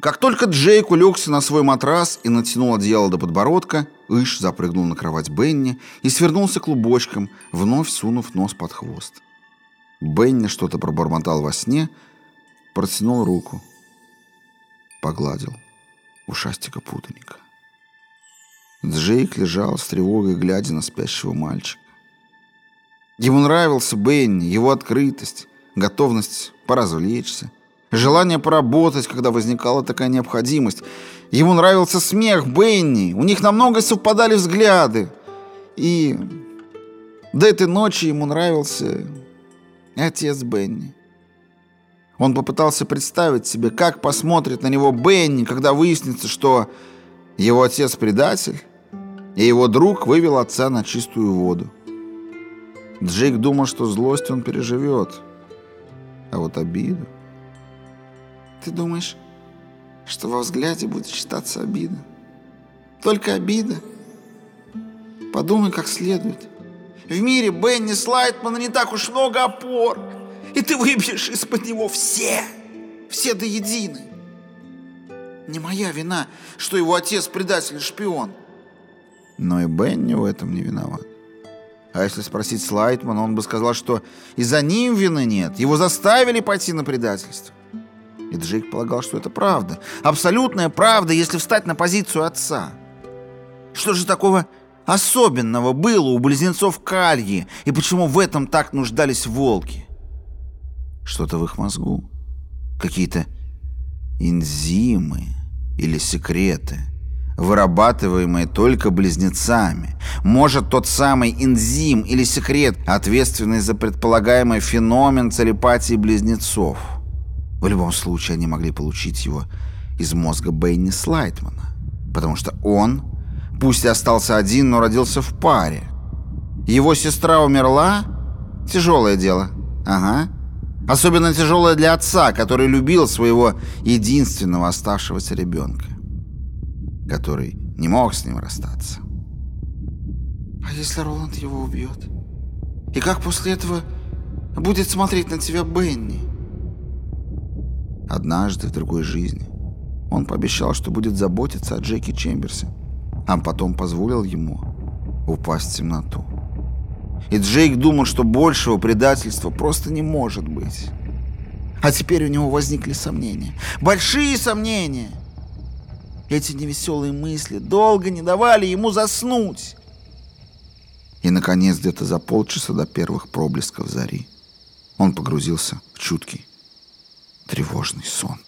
Как только Джейк улегся на свой матрас и натянул одеяло до подбородка, Иш запрыгнул на кровать Бенни и свернулся клубочком, вновь сунув нос под хвост. Бенни что-то пробормотал во сне, протянул руку, погладил ушастика путаника. Джейк лежал с тревогой, глядя на спящего мальчика. Ему нравился Бенни, его открытость, готовность поразвлечься, желание поработать, когда возникала такая необходимость. Ему нравился смех Бенни, у них намного совпадали взгляды. И до этой ночи ему нравился отец Бенни. Он попытался представить себе, как посмотрит на него Бенни, когда выяснится, что его отец предатель, и его друг вывел отца на чистую воду. Джейк думал, что злость он переживет, а вот обиду... Ты думаешь, что во взгляде будет читаться обида? Только обида? Подумай как следует. В мире Бенни Слайтмана не так уж много опор, и ты выбьешь из-под него все, все до единой. Не моя вина, что его отец предатель и шпион. Но и Бенни в этом не виноват. А если спросить Слайтмана, он бы сказал, что и за ним вины нет. Его заставили пойти на предательство. И Джейк полагал, что это правда. Абсолютная правда, если встать на позицию отца. Что же такого особенного было у близнецов Кальи, и почему в этом так нуждались волки? Что-то в их мозгу. Какие-то энзимы или секреты, вырабатываемые только близнецами. Может, тот самый энзим или секрет, ответственный за предполагаемый феномен телепатии близнецов – в любом случае, они могли получить его из мозга Бенни Слайтмана, потому что он, пусть и остался один, но родился в паре. Его сестра умерла? Тяжелое дело. Ага. Особенно тяжелое для отца, который любил своего единственного оставшегося ребенка, который не мог с ним расстаться. А если Роланд его убьет? И как после этого будет смотреть на тебя Бенни? Однажды в другой жизни он пообещал, что будет заботиться о Джеки Чемберсе, а потом позволил ему упасть в темноту. И Джейк думал, что большего предательства просто не может быть. А теперь у него возникли сомнения. Большие сомнения. Эти невеселые мысли долго не давали ему заснуть. И, наконец, где-то за полчаса до первых проблесков зари он погрузился в чуткий тревожный сон.